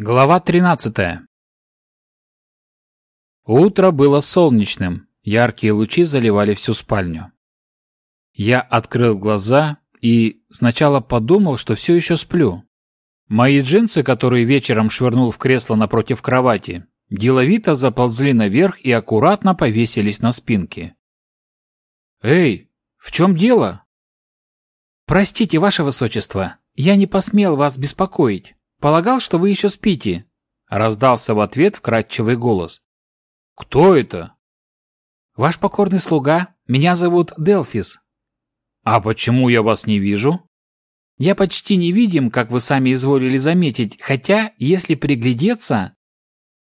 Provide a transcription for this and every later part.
Глава 13. Утро было солнечным, яркие лучи заливали всю спальню. Я открыл глаза и сначала подумал, что все еще сплю. Мои джинсы, которые вечером швырнул в кресло напротив кровати, деловито заползли наверх и аккуратно повесились на спинке. «Эй, в чем дело?» «Простите, ваше высочество, я не посмел вас беспокоить. Полагал, что вы еще спите. Раздался в ответ вкрадчивый голос. Кто это? Ваш покорный слуга. Меня зовут Делфис. А почему я вас не вижу? Я почти не видим, как вы сами изволили заметить, хотя, если приглядеться...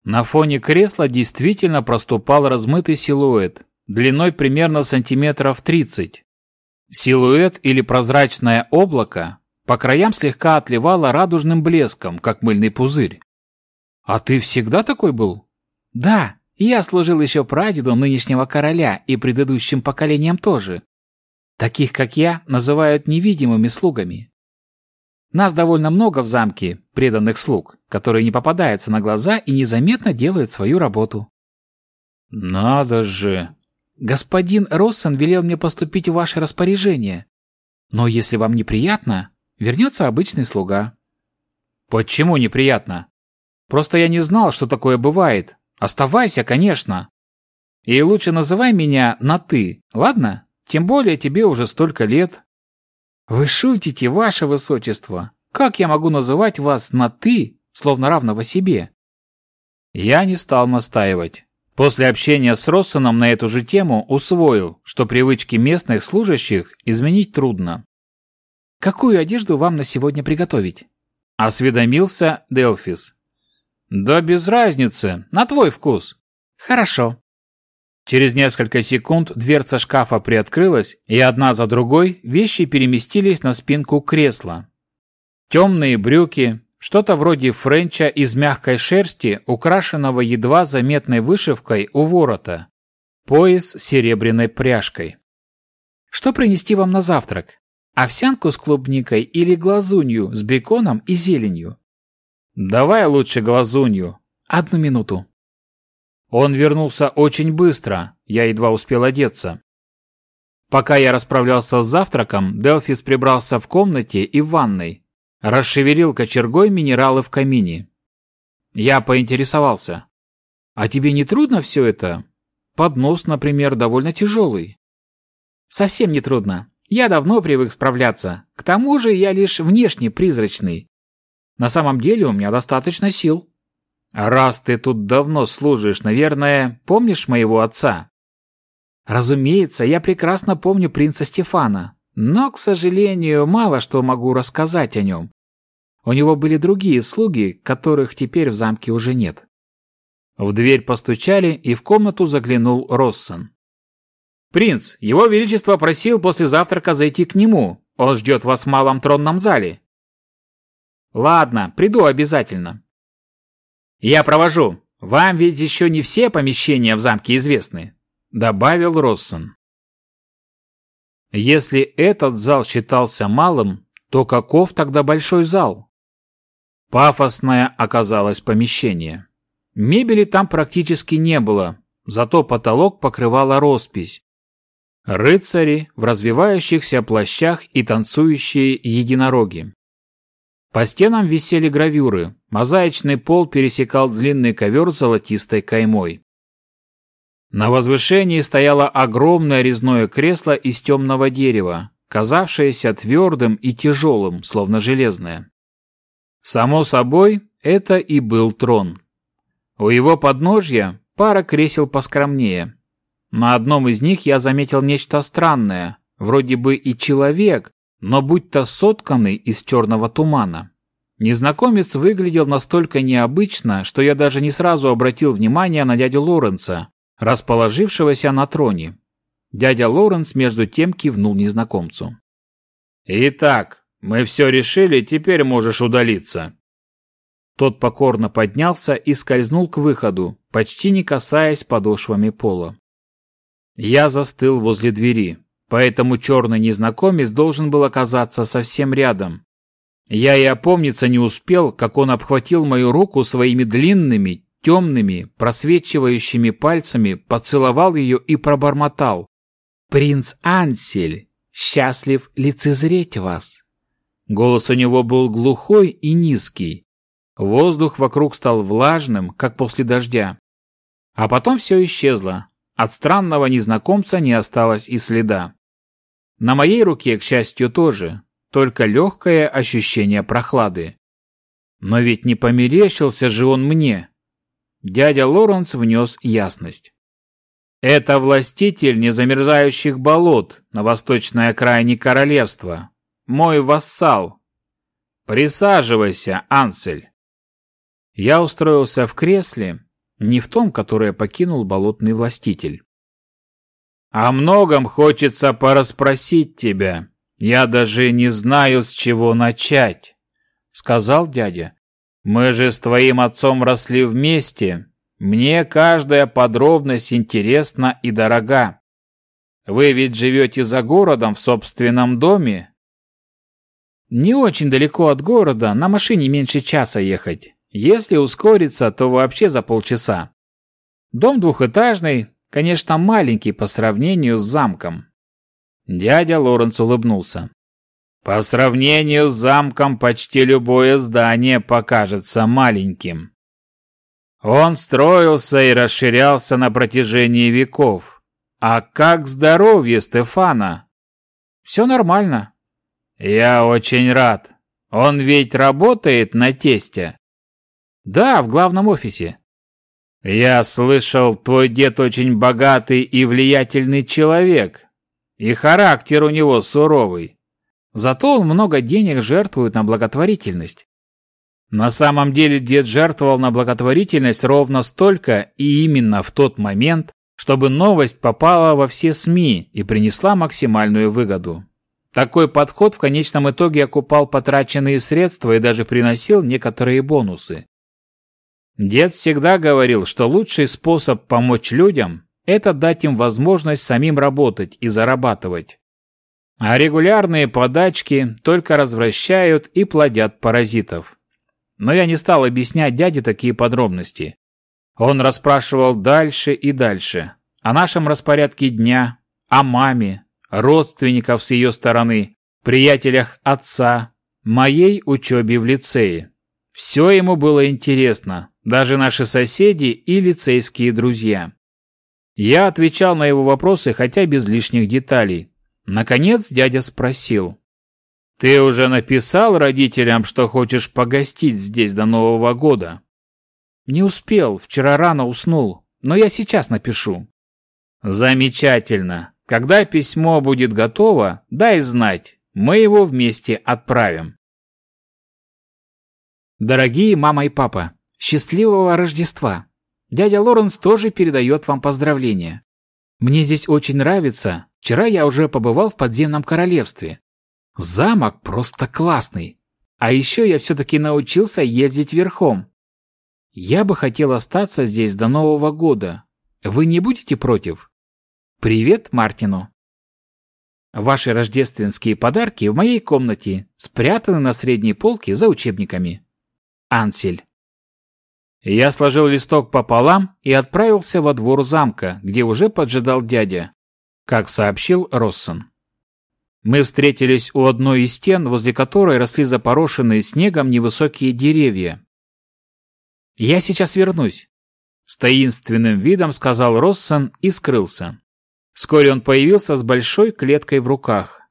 На фоне кресла действительно проступал размытый силуэт, длиной примерно сантиметров 30. Силуэт или прозрачное облако, по краям слегка отливала радужным блеском, как мыльный пузырь. «А ты всегда такой был?» «Да, я служил еще прадеду нынешнего короля и предыдущим поколениям тоже. Таких, как я, называют невидимыми слугами. Нас довольно много в замке, преданных слуг, которые не попадаются на глаза и незаметно делают свою работу». «Надо же!» «Господин Россен велел мне поступить в ваше распоряжение. Но если вам неприятно, вернется обычный слуга. Почему неприятно? Просто я не знал, что такое бывает. Оставайся, конечно. И лучше называй меня на «ты», ладно? Тем более тебе уже столько лет. Вы шутите, ваше высочество. Как я могу называть вас на «ты», словно равного себе? Я не стал настаивать. После общения с Россоном на эту же тему усвоил, что привычки местных служащих изменить трудно. Какую одежду вам на сегодня приготовить? Осведомился Делфис. Да без разницы, на твой вкус. Хорошо. Через несколько секунд дверца шкафа приоткрылась, и одна за другой вещи переместились на спинку кресла. Темные брюки, что-то вроде френча из мягкой шерсти, украшенного едва заметной вышивкой у ворота, пояс с серебряной пряжкой. «Что принести вам на завтрак?» Овсянку с клубникой или глазунью с беконом и зеленью? Давай лучше глазунью. Одну минуту. Он вернулся очень быстро, я едва успел одеться. Пока я расправлялся с завтраком, Делфис прибрался в комнате и в ванной, расшевелил кочергой минералы в камине. Я поинтересовался. «А тебе не трудно все это? Поднос, например, довольно тяжелый». «Совсем не трудно. Я давно привык справляться. К тому же я лишь внешне призрачный. На самом деле у меня достаточно сил. Раз ты тут давно служишь, наверное, помнишь моего отца? Разумеется, я прекрасно помню принца Стефана, но, к сожалению, мало что могу рассказать о нем. У него были другие слуги, которых теперь в замке уже нет. В дверь постучали, и в комнату заглянул Россон. «Принц, его величество просил после завтрака зайти к нему. Он ждет вас в малом тронном зале». «Ладно, приду обязательно». «Я провожу. Вам ведь еще не все помещения в замке известны», — добавил Россон. Если этот зал считался малым, то каков тогда большой зал? Пафосное оказалось помещение. Мебели там практически не было, зато потолок покрывала роспись, Рыцари в развивающихся плащах и танцующие единороги. По стенам висели гравюры, мозаичный пол пересекал длинный ковер с золотистой каймой. На возвышении стояло огромное резное кресло из темного дерева, казавшееся твердым и тяжелым, словно железное. Само собой, это и был трон. У его подножья пара кресел поскромнее, на одном из них я заметил нечто странное, вроде бы и человек, но будто сотканный из черного тумана. Незнакомец выглядел настолько необычно, что я даже не сразу обратил внимание на дядю Лоренца, расположившегося на троне. Дядя Лоренс между тем кивнул незнакомцу. «Итак, мы все решили, теперь можешь удалиться». Тот покорно поднялся и скользнул к выходу, почти не касаясь подошвами пола. Я застыл возле двери, поэтому черный незнакомец должен был оказаться совсем рядом. Я и опомниться не успел, как он обхватил мою руку своими длинными, темными, просвечивающими пальцами, поцеловал ее и пробормотал. «Принц Ансель, счастлив лицезреть вас!» Голос у него был глухой и низкий. Воздух вокруг стал влажным, как после дождя. А потом все исчезло. От странного незнакомца не осталось и следа. На моей руке, к счастью, тоже, только легкое ощущение прохлады. Но ведь не померещился же он мне. Дядя Лоренс внес ясность. Это властитель незамерзающих болот на восточной окраине королевства. Мой вассал. Присаживайся, Ансель. Я устроился в кресле, не в том, которое покинул болотный властитель. О многом хочется порасспросить тебя, «Я даже не знаю, с чего начать», — сказал дядя. «Мы же с твоим отцом росли вместе. Мне каждая подробность интересна и дорога. Вы ведь живете за городом в собственном доме?» «Не очень далеко от города, на машине меньше часа ехать. Если ускориться, то вообще за полчаса. Дом двухэтажный, конечно, маленький по сравнению с замком. Дядя Лоренс улыбнулся. По сравнению с замком почти любое здание покажется маленьким. Он строился и расширялся на протяжении веков. А как здоровье Стефана? Все нормально. Я очень рад. Он ведь работает на тесте. Да, в главном офисе. Я слышал, твой дед очень богатый и влиятельный человек. И характер у него суровый. Зато он много денег жертвует на благотворительность. На самом деле дед жертвовал на благотворительность ровно столько и именно в тот момент, чтобы новость попала во все СМИ и принесла максимальную выгоду. Такой подход в конечном итоге окупал потраченные средства и даже приносил некоторые бонусы. Дед всегда говорил, что лучший способ помочь людям это дать им возможность самим работать и зарабатывать. А регулярные подачки только развращают и плодят паразитов. Но я не стал объяснять дяде такие подробности. Он расспрашивал дальше и дальше. О нашем распорядке дня, о маме, родственников с ее стороны, приятелях отца, моей учебе в лицее. Все ему было интересно, даже наши соседи и лицейские друзья. Я отвечал на его вопросы, хотя без лишних деталей. Наконец дядя спросил. «Ты уже написал родителям, что хочешь погостить здесь до Нового года?» «Не успел, вчера рано уснул, но я сейчас напишу». «Замечательно. Когда письмо будет готово, дай знать, мы его вместе отправим». Дорогие мама и папа, счастливого Рождества! Дядя Лоренс тоже передает вам поздравления. Мне здесь очень нравится. Вчера я уже побывал в подземном королевстве. Замок просто классный. А еще я все-таки научился ездить верхом. Я бы хотел остаться здесь до Нового года. Вы не будете против? Привет Мартину. Ваши рождественские подарки в моей комнате спрятаны на средней полке за учебниками. Ансель. Я сложил листок пополам и отправился во двор замка, где уже поджидал дядя, как сообщил Россон. Мы встретились у одной из стен, возле которой росли запорошенные снегом невысокие деревья. «Я сейчас вернусь», — с таинственным видом сказал Россон и скрылся. Вскоре он появился с большой клеткой в руках.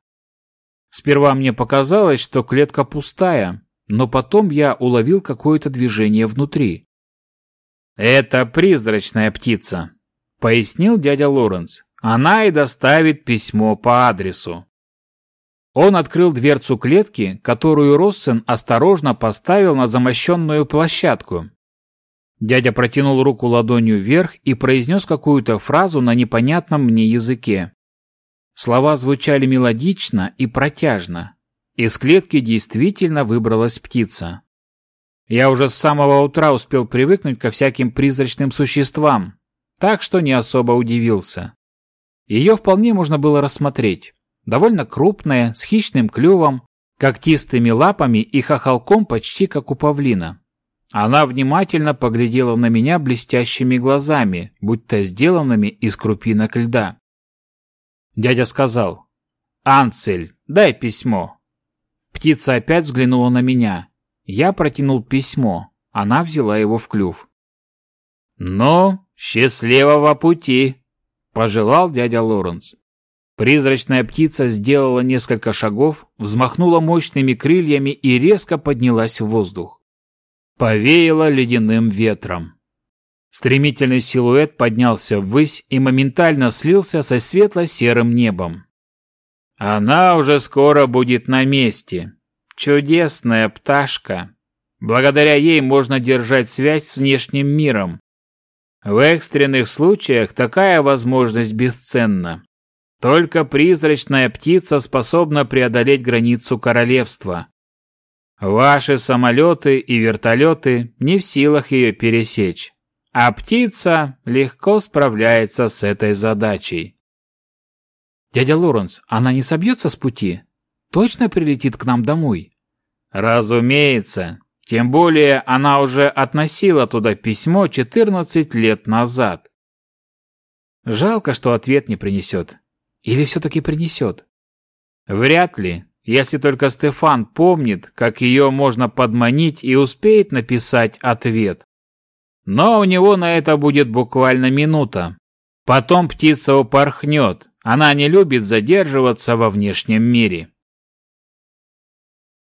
Сперва мне показалось, что клетка пустая, но потом я уловил какое-то движение внутри. «Это призрачная птица», — пояснил дядя Лоренс. «Она и доставит письмо по адресу». Он открыл дверцу клетки, которую Россен осторожно поставил на замощенную площадку. Дядя протянул руку ладонью вверх и произнес какую-то фразу на непонятном мне языке. Слова звучали мелодично и протяжно. Из клетки действительно выбралась птица. Я уже с самого утра успел привыкнуть ко всяким призрачным существам, так что не особо удивился. Ее вполне можно было рассмотреть. Довольно крупная, с хищным клювом, когтистыми лапами и хохолком почти как у павлина. Она внимательно поглядела на меня блестящими глазами, будто сделанными из крупинок льда. Дядя сказал, «Анцель, дай письмо». Птица опять взглянула на меня. Я протянул письмо. Она взяла его в клюв. «Ну, счастливого пути!» – пожелал дядя Лоренс. Призрачная птица сделала несколько шагов, взмахнула мощными крыльями и резко поднялась в воздух. Повеяло ледяным ветром. Стремительный силуэт поднялся ввысь и моментально слился со светло-серым небом. Она уже скоро будет на месте. Чудесная пташка. Благодаря ей можно держать связь с внешним миром. В экстренных случаях такая возможность бесценна. Только призрачная птица способна преодолеть границу королевства. Ваши самолеты и вертолеты не в силах ее пересечь, а птица легко справляется с этой задачей. Дядя Лоренс, она не собьется с пути? Точно прилетит к нам домой? Разумеется. Тем более она уже относила туда письмо 14 лет назад. Жалко, что ответ не принесет. Или все-таки принесет? Вряд ли, если только Стефан помнит, как ее можно подманить и успеет написать ответ. Но у него на это будет буквально минута. Потом птица упорхнет, она не любит задерживаться во внешнем мире.